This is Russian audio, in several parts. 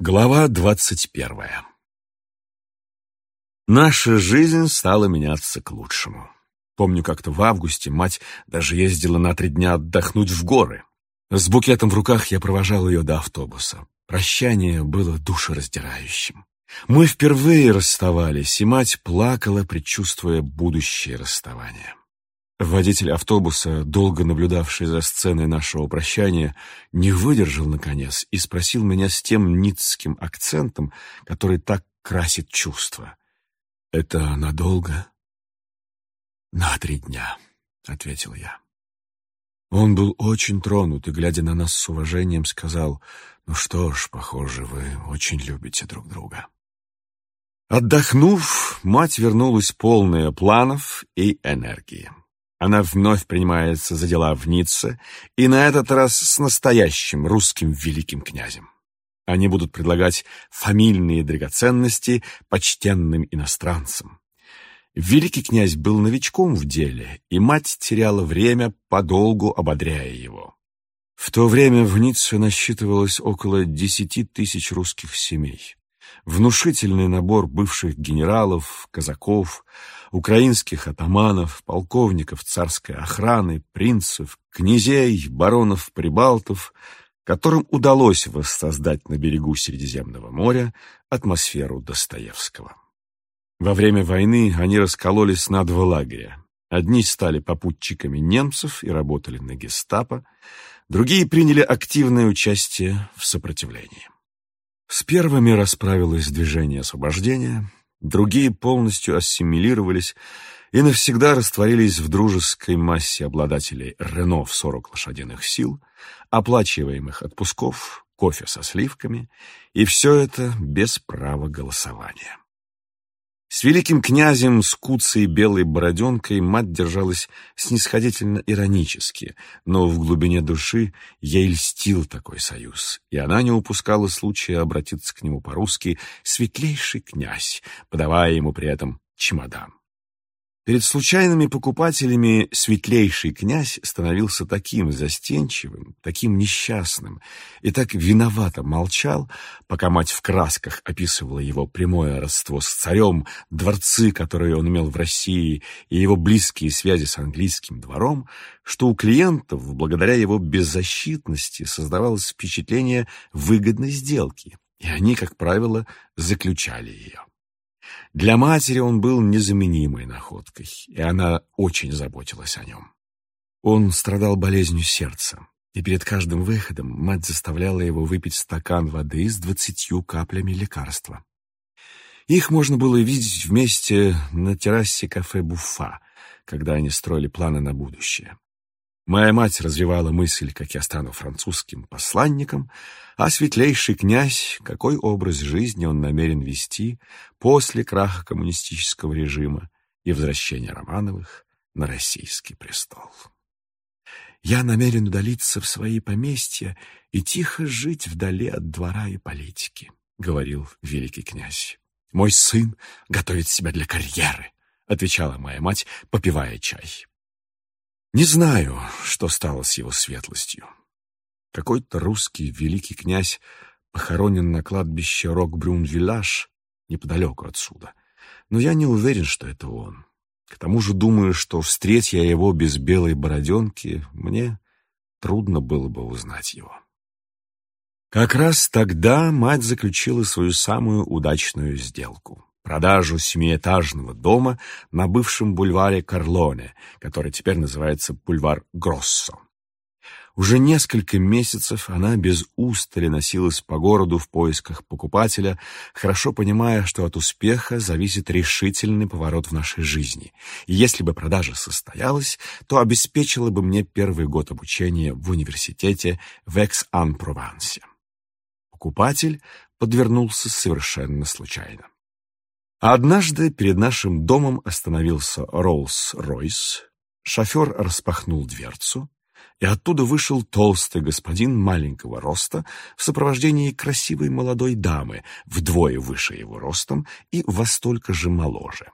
Глава двадцать первая Наша жизнь стала меняться к лучшему. Помню, как-то в августе мать даже ездила на три дня отдохнуть в горы. С букетом в руках я провожал ее до автобуса. Прощание было душераздирающим. Мы впервые расставались, и мать плакала, предчувствуя будущее расставание. Водитель автобуса, долго наблюдавший за сценой нашего прощания, не выдержал, наконец, и спросил меня с тем ницким акцентом, который так красит чувства. «Это надолго?» «На три дня», — ответил я. Он был очень тронут и, глядя на нас с уважением, сказал, «Ну что ж, похоже, вы очень любите друг друга». Отдохнув, мать вернулась полная планов и энергии. Она вновь принимается за дела в Ницце, и на этот раз с настоящим русским великим князем. Они будут предлагать фамильные драгоценности почтенным иностранцам. Великий князь был новичком в деле, и мать теряла время, подолгу ободряя его. В то время в Ницце насчитывалось около десяти тысяч русских семей. Внушительный набор бывших генералов, казаков, украинских атаманов, полковников царской охраны, принцев, князей, баронов-прибалтов, которым удалось воссоздать на берегу Средиземного моря атмосферу Достоевского. Во время войны они раскололись на два лагеря. Одни стали попутчиками немцев и работали на гестапо, другие приняли активное участие в сопротивлении. С первыми расправилось движение освобождения, Другие полностью ассимилировались и навсегда растворились в дружеской массе обладателей Рено в 40 лошадиных сил, оплачиваемых отпусков, кофе со сливками, и все это без права голосования. С великим князем, с куцей белой бороденкой мать держалась снисходительно иронически, но в глубине души ей льстил такой союз, и она не упускала случая обратиться к нему по-русски «светлейший князь», подавая ему при этом чемодан. Перед случайными покупателями светлейший князь становился таким застенчивым, таким несчастным и так виновато молчал, пока мать в красках описывала его прямое родство с царем, дворцы, которые он имел в России, и его близкие связи с английским двором, что у клиентов, благодаря его беззащитности, создавалось впечатление выгодной сделки, и они, как правило, заключали ее. Для матери он был незаменимой находкой, и она очень заботилась о нем. Он страдал болезнью сердца, и перед каждым выходом мать заставляла его выпить стакан воды с двадцатью каплями лекарства. Их можно было видеть вместе на террасе кафе «Буфа», когда они строили планы на будущее. Моя мать развивала мысль, как я стану французским посланником, а светлейший князь, какой образ жизни он намерен вести после краха коммунистического режима и возвращения Романовых на российский престол. Я намерен удалиться в свои поместья и тихо жить вдали от двора и политики, — говорил великий князь. Мой сын готовит себя для карьеры, — отвечала моя мать, попивая чай. Не знаю, что стало с его светлостью. Какой-то русский великий князь похоронен на кладбище Рок-Брюн-Виллаж неподалеку отсюда. Но я не уверен, что это он. К тому же думаю, что, встреть я его без белой бороденки, мне трудно было бы узнать его. Как раз тогда мать заключила свою самую удачную сделку продажу семиэтажного дома на бывшем бульваре Карлоне, который теперь называется бульвар Гроссо. Уже несколько месяцев она без устали носилась по городу в поисках покупателя, хорошо понимая, что от успеха зависит решительный поворот в нашей жизни. И если бы продажа состоялась, то обеспечила бы мне первый год обучения в университете в Экс-Ан-Провансе. Покупатель подвернулся совершенно случайно. Однажды перед нашим домом остановился Роллс-Ройс, шофер распахнул дверцу, и оттуда вышел толстый господин маленького роста в сопровождении красивой молодой дамы, вдвое выше его ростом и во столько же моложе.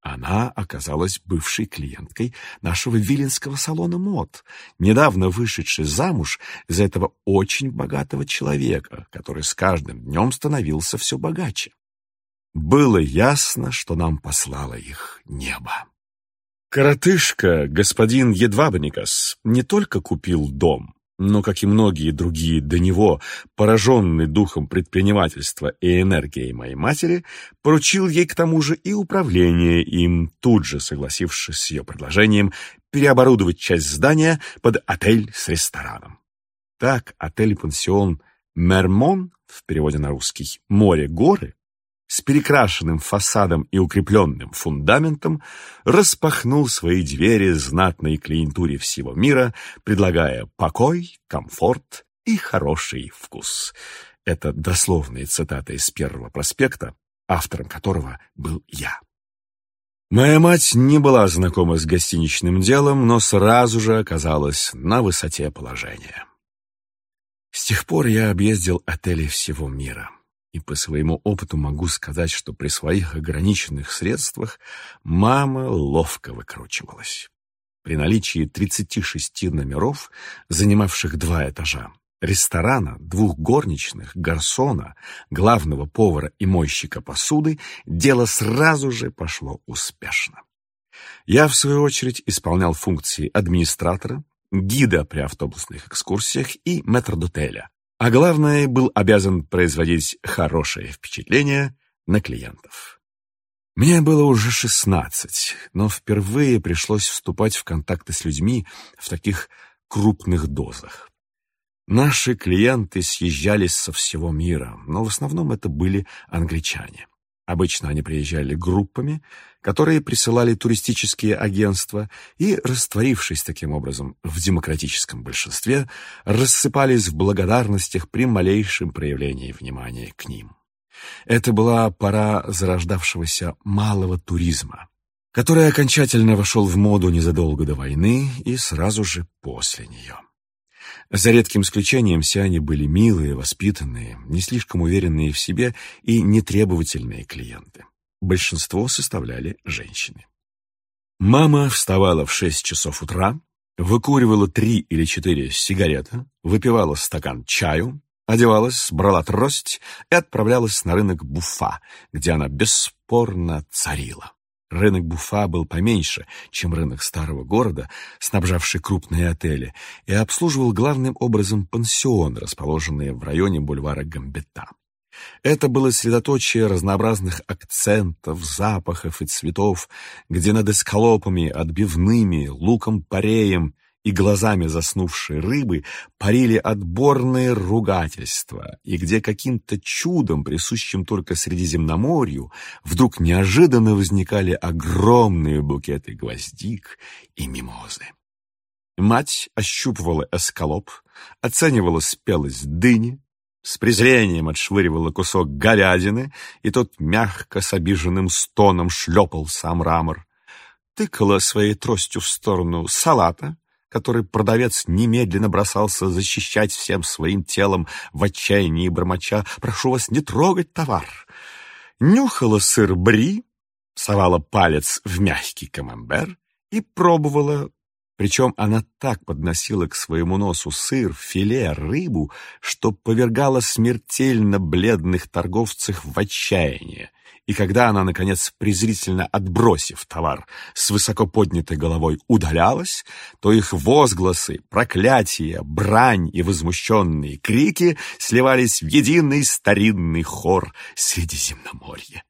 Она оказалась бывшей клиенткой нашего виленского салона мод, недавно вышедшей замуж за этого очень богатого человека, который с каждым днем становился все богаче. Было ясно, что нам послало их небо. Коротышка, господин Едвабникас, не только купил дом, но, как и многие другие до него, пораженный духом предпринимательства и энергией моей матери, поручил ей к тому же и управление им, тут же согласившись с ее предложением переоборудовать часть здания под отель с рестораном. Так отель-пансион «Мермон» в переводе на русский «Море-горы» с перекрашенным фасадом и укрепленным фундаментом, распахнул свои двери знатной клиентуре всего мира, предлагая покой, комфорт и хороший вкус. Это дословные цитаты из первого проспекта, автором которого был я. Моя мать не была знакома с гостиничным делом, но сразу же оказалась на высоте положения. С тех пор я объездил отели всего мира и по своему опыту могу сказать, что при своих ограниченных средствах мама ловко выкручивалась. При наличии 36 номеров, занимавших два этажа, ресторана, двух горничных, гарсона, главного повара и мойщика посуды, дело сразу же пошло успешно. Я, в свою очередь, исполнял функции администратора, гида при автобусных экскурсиях и метрдотеля, а главное, был обязан производить хорошее впечатление на клиентов. Мне было уже шестнадцать, но впервые пришлось вступать в контакты с людьми в таких крупных дозах. Наши клиенты съезжались со всего мира, но в основном это были англичане. Обычно они приезжали группами, которые присылали туристические агентства и, растворившись таким образом в демократическом большинстве, рассыпались в благодарностях при малейшем проявлении внимания к ним. Это была пора зарождавшегося малого туризма, который окончательно вошел в моду незадолго до войны и сразу же после нее. За редким исключением они были милые, воспитанные, не слишком уверенные в себе и нетребовательные клиенты. Большинство составляли женщины. Мама вставала в шесть часов утра, выкуривала три или четыре сигареты, выпивала стакан чаю, одевалась, брала трость и отправлялась на рынок Буфа, где она бесспорно царила. Рынок Буфа был поменьше, чем рынок старого города, снабжавший крупные отели, и обслуживал главным образом пансион, расположенные в районе бульвара Гамбета. Это было средоточие разнообразных акцентов, запахов и цветов, где над эскалопами, отбивными, луком-пореем и глазами заснувшей рыбы парили отборные ругательства, и где каким-то чудом, присущим только Средиземноморью, вдруг неожиданно возникали огромные букеты гвоздик и мимозы. Мать ощупывала эскалоп, оценивала спелость дыни, с презрением отшвыривала кусок говядины, и тот мягко с обиженным стоном шлепал сам рамор, тыкала своей тростью в сторону салата, который продавец немедленно бросался защищать всем своим телом в отчаянии бормоча «Прошу вас не трогать товар!» Нюхала сыр бри, совала палец в мягкий камамбер и пробовала причем она так подносила к своему носу сыр, филе, рыбу, что повергала смертельно бледных торговцев в отчаяние. И когда она, наконец, презрительно отбросив товар, с высоко поднятой головой удалялась, то их возгласы, проклятия, брань и возмущенные крики сливались в единый старинный хор Средиземноморья.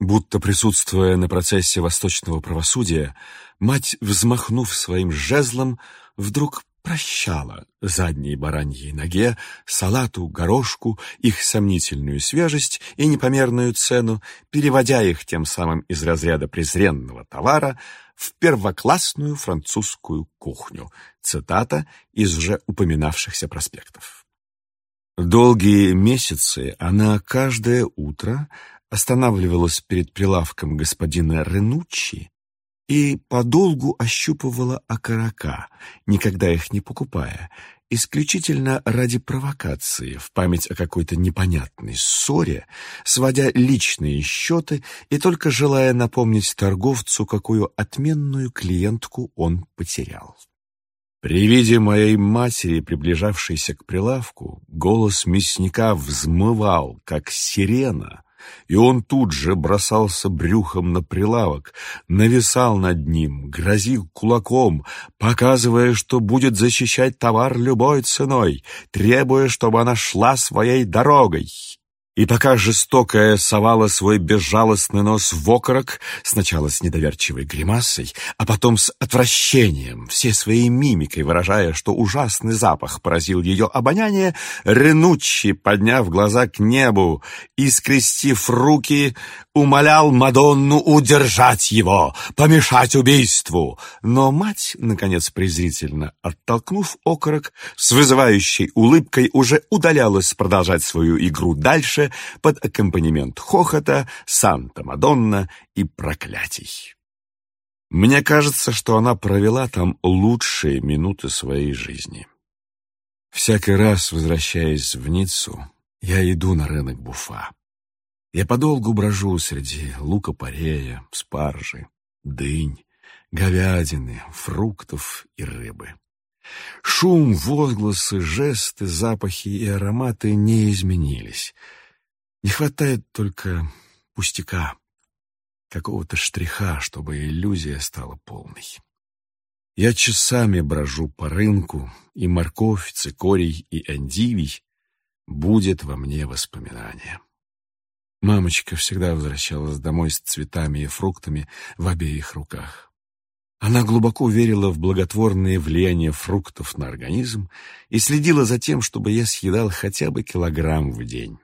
Будто присутствуя на процессе восточного правосудия, мать, взмахнув своим жезлом, вдруг прощала задней бараньей ноге, салату, горошку, их сомнительную свежесть и непомерную цену, переводя их тем самым из разряда презренного товара в первоклассную французскую кухню. Цитата из уже упоминавшихся проспектов. Долгие месяцы она каждое утро останавливалась перед прилавком господина Ренуччи и подолгу ощупывала окорока, никогда их не покупая, исключительно ради провокации, в память о какой-то непонятной ссоре, сводя личные счеты и только желая напомнить торговцу, какую отменную клиентку он потерял. При виде моей матери, приближавшейся к прилавку, голос мясника взмывал, как сирена, и он тут же бросался брюхом на прилавок, нависал над ним, грозил кулаком, показывая, что будет защищать товар любой ценой, требуя, чтобы она шла своей дорогой. И пока жестокая совала свой безжалостный нос в окорок, сначала с недоверчивой гримасой, а потом с отвращением, все своей мимикой выражая, что ужасный запах поразил ее обоняние, Ренуччи, подняв глаза к небу и скрестив руки, умолял Мадонну удержать его, помешать убийству. Но мать, наконец презрительно оттолкнув окорок, с вызывающей улыбкой уже удалялась продолжать свою игру дальше, под аккомпанемент хохота, Санта-Мадонна и проклятий. Мне кажется, что она провела там лучшие минуты своей жизни. Всякий раз, возвращаясь в Ниццу, я иду на рынок Буфа. Я подолгу брожу среди лука-порея, спаржи, дынь, говядины, фруктов и рыбы. Шум, возгласы, жесты, запахи и ароматы не изменились — не хватает только пустяка, какого-то штриха, чтобы иллюзия стала полной. Я часами брожу по рынку, и морковь, цикорий и эндивий будет во мне воспоминание. Мамочка всегда возвращалась домой с цветами и фруктами в обеих руках. Она глубоко верила в благотворное влияние фруктов на организм и следила за тем, чтобы я съедал хотя бы килограмм в день.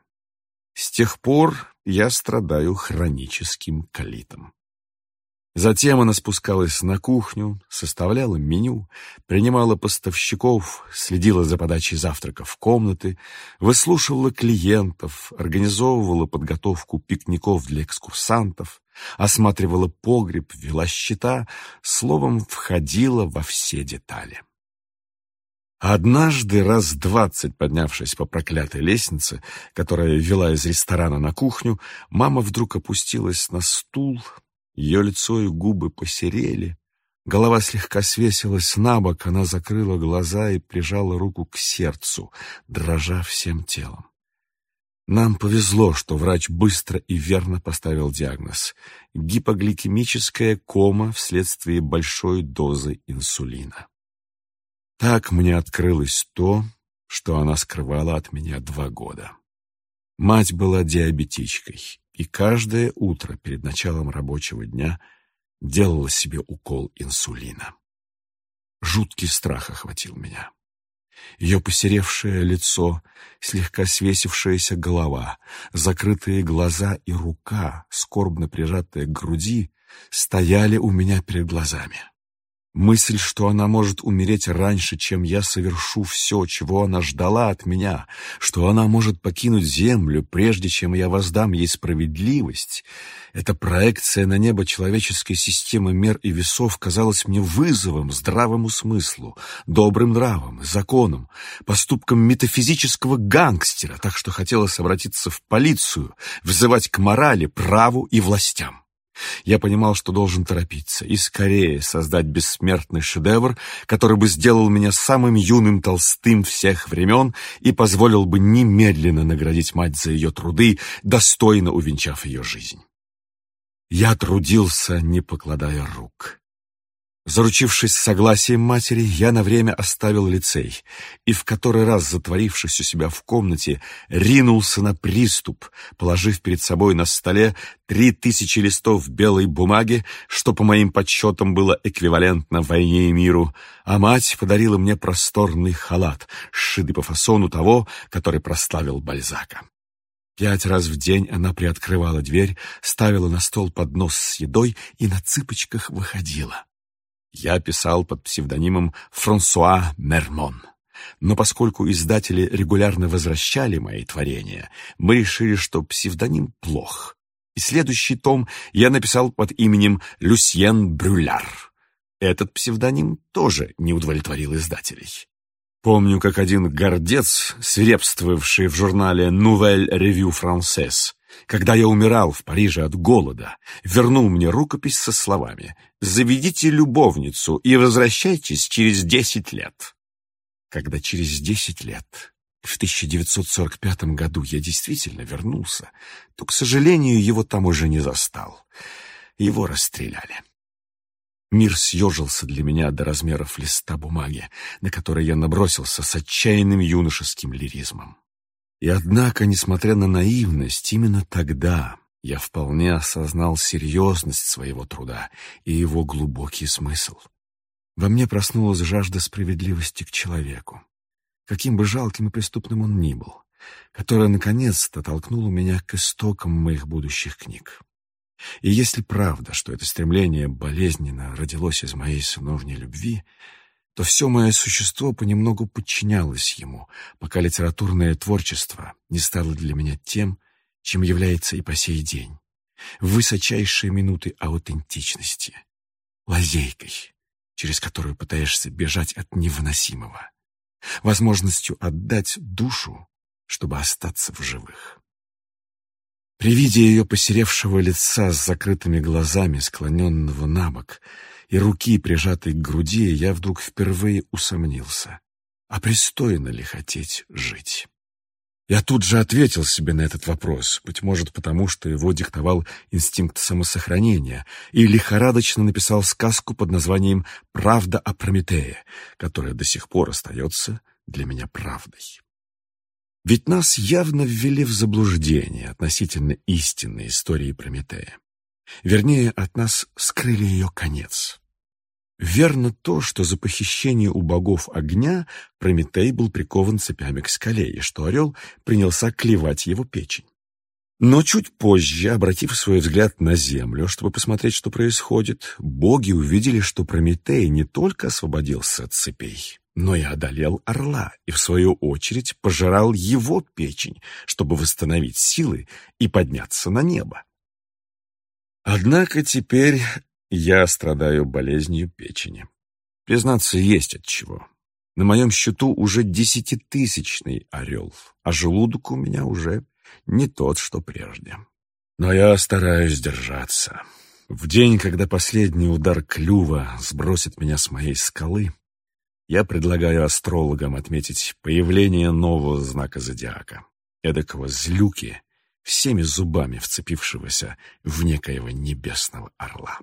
С тех пор я страдаю хроническим колитом. Затем она спускалась на кухню, составляла меню, принимала поставщиков, следила за подачей завтрака в комнаты, выслушивала клиентов, организовывала подготовку пикников для экскурсантов, осматривала погреб, вела счета, словом, входила во все детали. Однажды, раз двадцать поднявшись по проклятой лестнице, которая вела из ресторана на кухню, мама вдруг опустилась на стул, ее лицо и губы посерели, голова слегка свесилась на бок, она закрыла глаза и прижала руку к сердцу, дрожа всем телом. Нам повезло, что врач быстро и верно поставил диагноз — гипогликемическая кома вследствие большой дозы инсулина. Так мне открылось то, что она скрывала от меня два года. Мать была диабетичкой, и каждое утро перед началом рабочего дня делала себе укол инсулина. Жуткий страх охватил меня. Ее посеревшее лицо, слегка свесившаяся голова, закрытые глаза и рука, скорбно прижатая к груди, стояли у меня перед глазами. Мысль, что она может умереть раньше, чем я совершу все, чего она ждала от меня, что она может покинуть землю, прежде чем я воздам ей справедливость, эта проекция на небо человеческой системы мер и весов казалась мне вызовом здравому смыслу, добрым нравам, законам, поступкам метафизического гангстера, так что хотелось обратиться в полицию, взывать к морали, праву и властям. Я понимал, что должен торопиться и скорее создать бессмертный шедевр, который бы сделал меня самым юным толстым всех времен и позволил бы немедленно наградить мать за ее труды, достойно увенчав ее жизнь. Я трудился, не покладая рук. Заручившись согласием матери, я на время оставил лицей и, в который раз затворившись у себя в комнате, ринулся на приступ, положив перед собой на столе три тысячи листов белой бумаги, что, по моим подсчетам, было эквивалентно войне и миру, а мать подарила мне просторный халат, сшитый по фасону того, который прославил Бальзака. Пять раз в день она приоткрывала дверь, ставила на стол поднос с едой и на цыпочках выходила. Я писал под псевдонимом Франсуа Мермон. Но поскольку издатели регулярно возвращали мои творения, мы решили, что псевдоним плох. И следующий том я написал под именем Люсьен Брюляр. Этот псевдоним тоже не удовлетворил издателей. Помню, как один гордец, свирепствовавший в журнале «Nouvelle Revue Française», когда я умирал в Париже от голода, вернул мне рукопись со словами «Заведите любовницу и возвращайтесь через десять лет». Когда через десять лет, в 1945 году, я действительно вернулся, то, к сожалению, его там уже не застал. Его расстреляли. Мир съежился для меня до размеров листа бумаги, на который я набросился с отчаянным юношеским лиризмом. И однако, несмотря на наивность, именно тогда я вполне осознал серьезность своего труда и его глубокий смысл. Во мне проснулась жажда справедливости к человеку, каким бы жалким и преступным он ни был, которая наконец-то толкнула меня к истокам моих будущих книг. И если правда, что это стремление болезненно родилось из моей сыновней любви, то все мое существо понемногу подчинялось ему, пока литературное творчество не стало для меня тем, чем является и по сей день, высочайшие минуты аутентичности, лазейкой, через которую пытаешься бежать от невыносимого, возможностью отдать душу, чтобы остаться в живых. При виде ее посеревшего лица с закрытыми глазами, склоненного на бок, и руки, прижатой к груди, я вдруг впервые усомнился, а пристойно ли хотеть жить? Я тут же ответил себе на этот вопрос, быть может, потому что его диктовал инстинкт самосохранения, и лихорадочно написал сказку под названием «Правда о Прометее», которая до сих пор остается для меня правдой. Ведь нас явно ввели в заблуждение относительно истинной истории Прометея. Вернее, от нас скрыли ее конец. Верно то, что за похищение у богов огня Прометей был прикован цепями к скале, и что орел принялся клевать его печень. Но чуть позже, обратив свой взгляд на землю, чтобы посмотреть, что происходит, боги увидели, что Прометей не только освободился от цепей, но и одолел орла и, в свою очередь, пожирал его печень, чтобы восстановить силы и подняться на небо. Однако теперь я страдаю болезнью печени. Признаться, есть от чего. На моем счету уже десятитысячный орел, а желудок у меня уже не тот, что прежде. Но я стараюсь держаться. В день, когда последний удар клюва сбросит меня с моей скалы, я предлагаю астрологам отметить появление нового знака зодиака, эдакого злюки, всеми зубами вцепившегося в некоего небесного орла.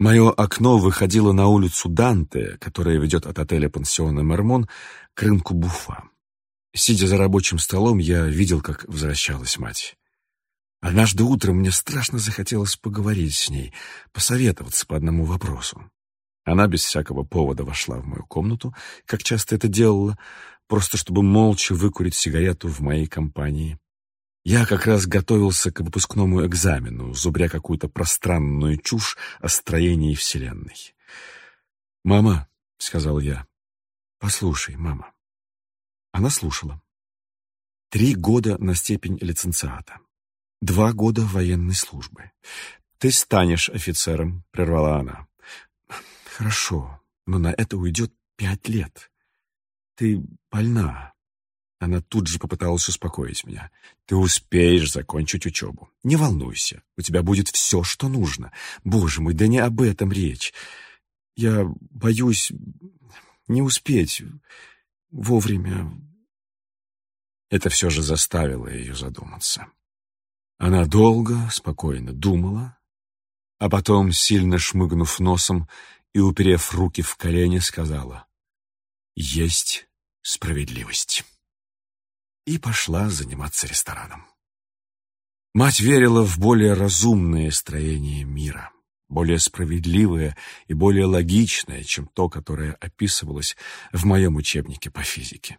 Мое окно выходило на улицу Данте, которая ведет от отеля пансиона «Мермон» к рынку Буфа. Сидя за рабочим столом, я видел, как возвращалась мать. Однажды утром мне страшно захотелось поговорить с ней, посоветоваться по одному вопросу. Она без всякого повода вошла в мою комнату, как часто это делала, просто чтобы молча выкурить сигарету в моей компании. Я как раз готовился к выпускному экзамену, зубря какую-то пространную чушь о строении Вселенной. «Мама», — сказал я, — «послушай, мама». Она слушала. Три года на степень лиценциата. Два года военной службы. «Ты станешь офицером», — прервала она. Хорошо, но на это уйдет пять лет. Ты больна. Она тут же попыталась успокоить меня. Ты успеешь закончить учебу. Не волнуйся, у тебя будет все, что нужно. Боже мой, да не об этом речь. Я боюсь не успеть вовремя. Это все же заставило ее задуматься. Она долго, спокойно думала, а потом, сильно шмыгнув носом, и, уперев руки в колени, сказала «Есть справедливость» и пошла заниматься рестораном. Мать верила в более разумное строение мира, более справедливое и более логичное, чем то, которое описывалось в моем учебнике по физике.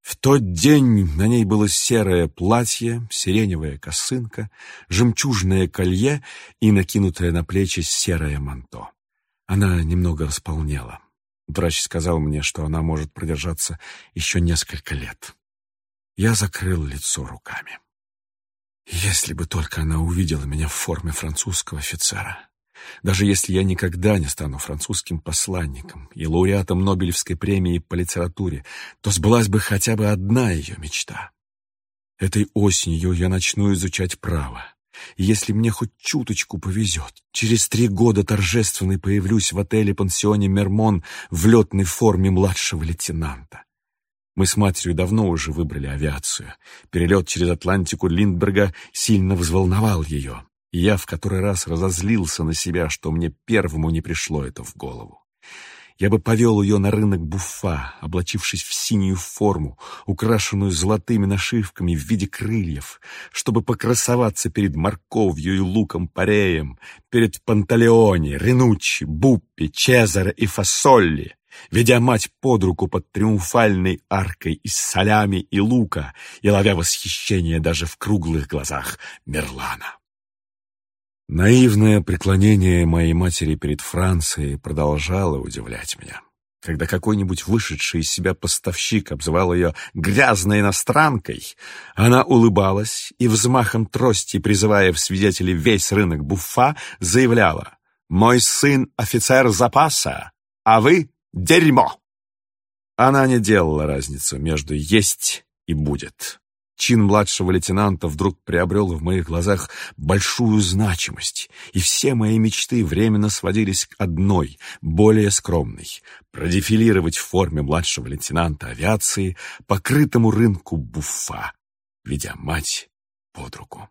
В тот день на ней было серое платье, сиреневая косынка, жемчужное колье и накинутое на плечи серое манто. Она немного располнела. Врач сказал мне, что она может продержаться еще несколько лет. Я закрыл лицо руками. Если бы только она увидела меня в форме французского офицера. Даже если я никогда не стану французским посланником и лауреатом Нобелевской премии по литературе, то сбылась бы хотя бы одна ее мечта. Этой осенью я начну изучать право. Если мне хоть чуточку повезет, через три года торжественно появлюсь в отеле-пансионе «Мермон» в летной форме младшего лейтенанта. Мы с матерью давно уже выбрали авиацию. Перелет через Атлантику Линдберга сильно взволновал ее. И я в который раз разозлился на себя, что мне первому не пришло это в голову. Я бы повел ее на рынок Буфа, облачившись в синюю форму, украшенную золотыми нашивками в виде крыльев, чтобы покрасоваться перед морковью и луком-пореем, перед Панталеоне, Ренуччи, Буппи, Чезаре и Фасолли, ведя мать под руку под триумфальной аркой из солями и лука и ловя восхищение даже в круглых глазах Мерлана. Наивное преклонение моей матери перед Францией продолжало удивлять меня. Когда какой-нибудь вышедший из себя поставщик обзывал ее «грязной иностранкой», она улыбалась и взмахом трости, призывая в свидетели весь рынок буфа, заявляла «Мой сын офицер запаса, а вы — дерьмо!» Она не делала разницу между «есть» и «будет». Чин младшего лейтенанта вдруг приобрел в моих глазах большую значимость, и все мои мечты временно сводились к одной, более скромной — продефилировать в форме младшего лейтенанта авиации по крытому рынку буфа, ведя мать под руку.